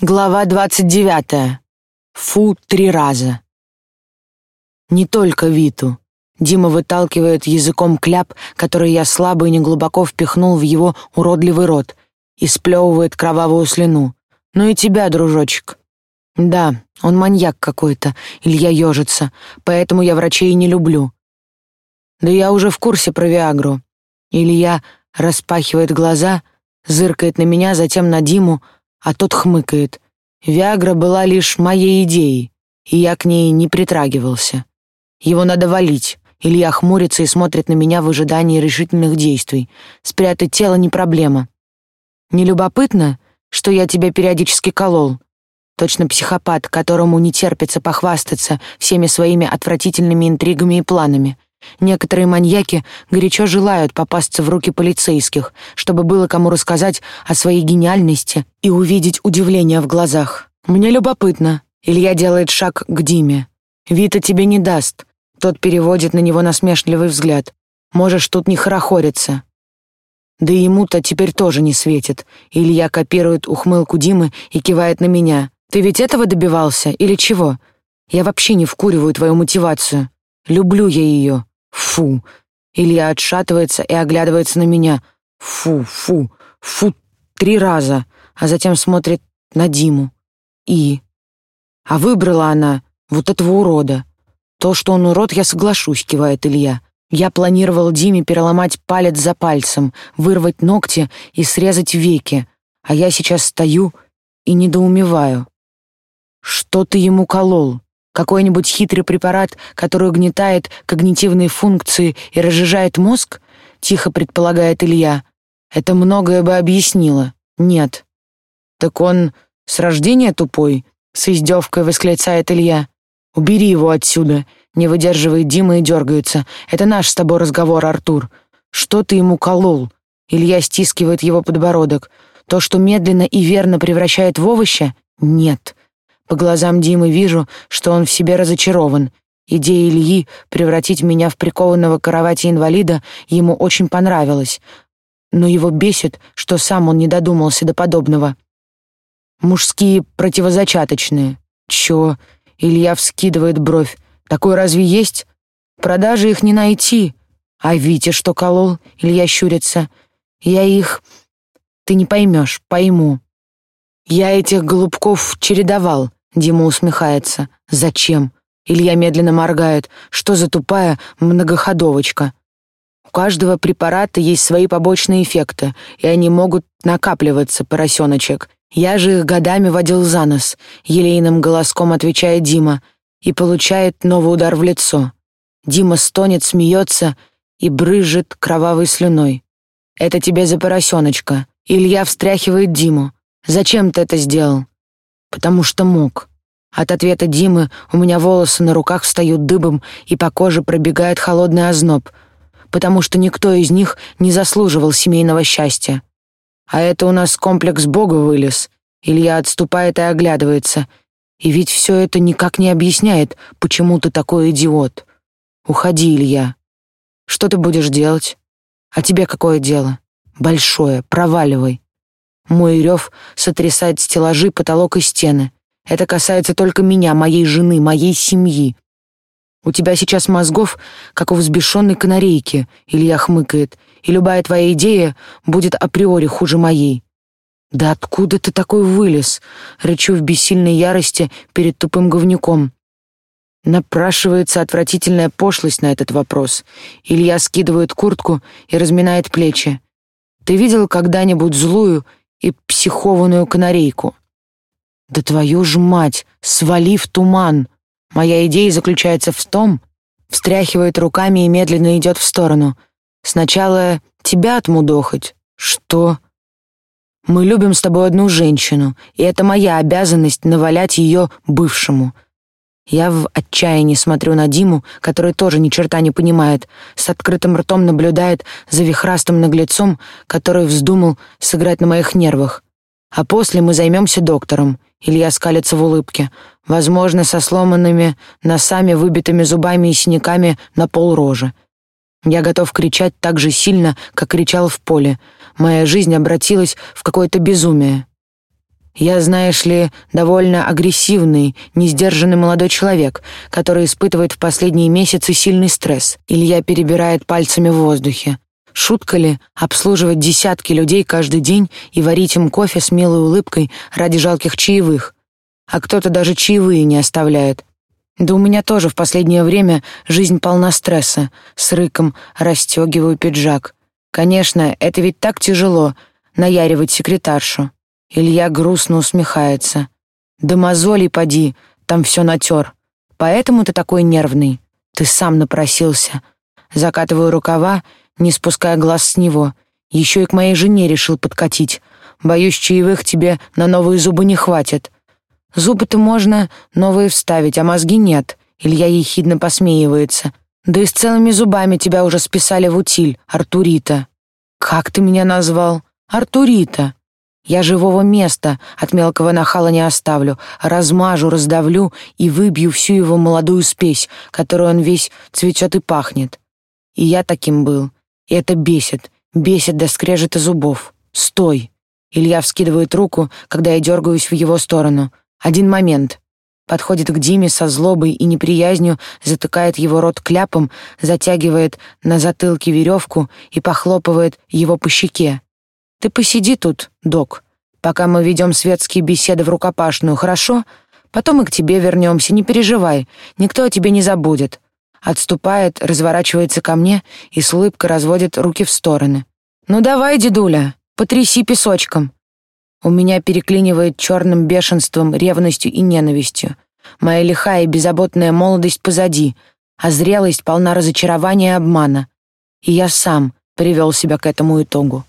Глава двадцать девятая. Фу три раза. Не только Виту. Дима выталкивает языком кляп, который я слабо и неглубоко впихнул в его уродливый рот, и сплевывает кровавую слюну. Ну и тебя, дружочек. Да, он маньяк какой-то, Илья ежится, поэтому я врачей не люблю. Да я уже в курсе про Виагру. Илья распахивает глаза, зыркает на меня, затем на Диму, а тот хмыкает. Виагра была лишь моей идеей, и я к ней не притрагивался. Его надо валить. Илья хмурится и смотрит на меня в ожидании решительных действий. Спрятать тело не проблема. Не любопытно, что я тебя периодически колол? Точно психопат, которому не терпится похвастаться всеми своими отвратительными интригами и планами. Некоторые маньяки горячо желают попасться в руки полицейских, чтобы было кому рассказать о своей гениальности и увидеть удивление в глазах. Мне любопытно. Илья делает шаг к Диме. Вита тебе не даст. Тот переводит на него насмешливый взгляд. Можешь тут не хорохориться. Да и ему-то теперь тоже не светит. Илья копирует ухмылку Димы и кивает на меня. Ты ведь этого добивался или чего? Я вообще не вкуриваю твою мотивацию. Люблю я ее. Фу. Илья отшатывается и оглядывается на меня. Фу, фу, фу, три раза, а затем смотрит на Диму. И... А выбрала она вот этого урода. То, что он урод, я соглашусь, кивает Илья. Я планировал Диме переломать палец за пальцем, вырвать ногти и срезать веки, а я сейчас стою и недоумеваю. Что ты ему колол? Какой-нибудь хитрый препарат, который угнетает когнитивные функции и разжижает мозг? Тихо предполагает Илья. Это многое бы объяснило. Нет. Так он с рождения тупой? С издевкой восклицает Илья. Убери его отсюда. Не выдерживает Дима и дергается. Это наш с тобой разговор, Артур. Что ты ему колол? Илья стискивает его подбородок. То, что медленно и верно превращает в овоща? Нет. По глазам Димы вижу, что он в себе разочарован. Идея Ильи превратить меня в прикованного к кровати инвалида ему очень понравилась. Но его бесит, что сам он не додумался до подобного. Мужские противозачаточные. Чё? Илья вскидывает бровь. Такой разве есть? Продажи их не найти. А Витя что колол? Илья щурится. Я их... Ты не поймешь, пойму. Я этих голубков чередовал. Дима усмехается. Зачем? Илья медленно моргает. Что за тупая многоходовочка? У каждого препарата есть свои побочные эффекты, и они могут накапливаться, поросеночек. Я же их годами водил за нос, елейным голоском отвечает Дима, и получает новый удар в лицо. Дима стонет, смеется и брызжет кровавой слюной. Это тебе за поросеночка. Илья встряхивает Диму. Зачем ты это сделал? потому что мог. От ответа Димы у меня волосы на руках встают дыбом, и по коже пробегает холодный озноб, потому что никто из них не заслуживал семейного счастья. А это у нас комплекс Бога вылез. Илья отступает и оглядывается. И ведь все это никак не объясняет, почему ты такой идиот. Уходи, Илья. Что ты будешь делать? А тебе какое дело? Большое, проваливай. Мой рев сотрясает стеллажи, потолок и стены. Это касается только меня, моей жены, моей семьи. У тебя сейчас мозгов, как у взбешенной канарейки, Илья хмыкает, и любая твоя идея будет априори хуже моей. Да откуда ты такой вылез? Рычу в бессильной ярости перед тупым говнюком. Напрашивается отвратительная пошлость на этот вопрос. Илья скидывает куртку и разминает плечи. Ты видел когда-нибудь злую и психованную канарейку. Да твою ж мать, свали в туман. Моя идея заключается в том, встряхивает руками и медленно идет в сторону. Сначала тебя отмудохать. Что? Мы любим с тобой одну женщину, и это моя обязанность навалять ее бывшему. Я в отчаянии смотрю на Диму, который тоже ни черта не понимает, с открытым ртом наблюдает за вихрастым наглецом, который вздумал сыграть на моих нервах. А после мы займемся доктором. Илья скалится в улыбке, возможно, со сломанными носами, выбитыми зубами и синяками на пол рожи. Я готов кричать так же сильно, как кричал в поле. Моя жизнь обратилась в какое-то безумие. Я, знаешь ли, довольно агрессивный, несдержанный молодой человек, который испытывает в последние месяцы сильный стресс. Илья перебирает пальцами в воздухе. Шутка ли обслуживать десятки людей каждый день и варить им кофе с милой улыбкой ради жалких чаевых? А кто-то даже чаевые не оставляет. Да у меня тоже в последнее время жизнь полна стресса. С рыком расстегиваю пиджак. Конечно, это ведь так тяжело — наяривать секретаршу. Илья грустно усмехается. «Да мозолей поди, там все натер. Поэтому ты такой нервный. Ты сам напросился». Закатываю рукава, не спуская глаз с него. Еще и к моей жене решил подкатить. Боюсь, чаевых тебе на новые зубы не хватит. Зубы-то можно новые вставить, а мозги нет. Илья ехидно посмеивается. Да и с целыми зубами тебя уже списали в утиль, Артурита. Как ты меня назвал? Артурита. Я живого места от мелкого нахала не оставлю, размажу, раздавлю и выбью всю его молодую спесь, которой он весь цветет и пахнет. И я таким был. И это бесит, бесит до скрежета зубов. Стой! Илья вскидывает руку, когда я дергаюсь в его сторону. Один момент. Подходит к Диме со злобой и неприязнью, затыкает его рот кляпом, затягивает на затылке веревку и похлопывает его по щеке. Ты посиди тут, док, пока мы ведем светские беседы в рукопашную, хорошо? Потом мы к тебе вернемся, не переживай, никто о тебе не забудет. Отступает, разворачивается ко мне и с улыбкой разводит руки в стороны. Ну давай, дедуля, потряси песочком. У меня переклинивает черным бешенством, ревностью и ненавистью. Моя лихая и беззаботная молодость позади, а зрелость полна разочарования и обмана. И я сам привел себя к этому итогу.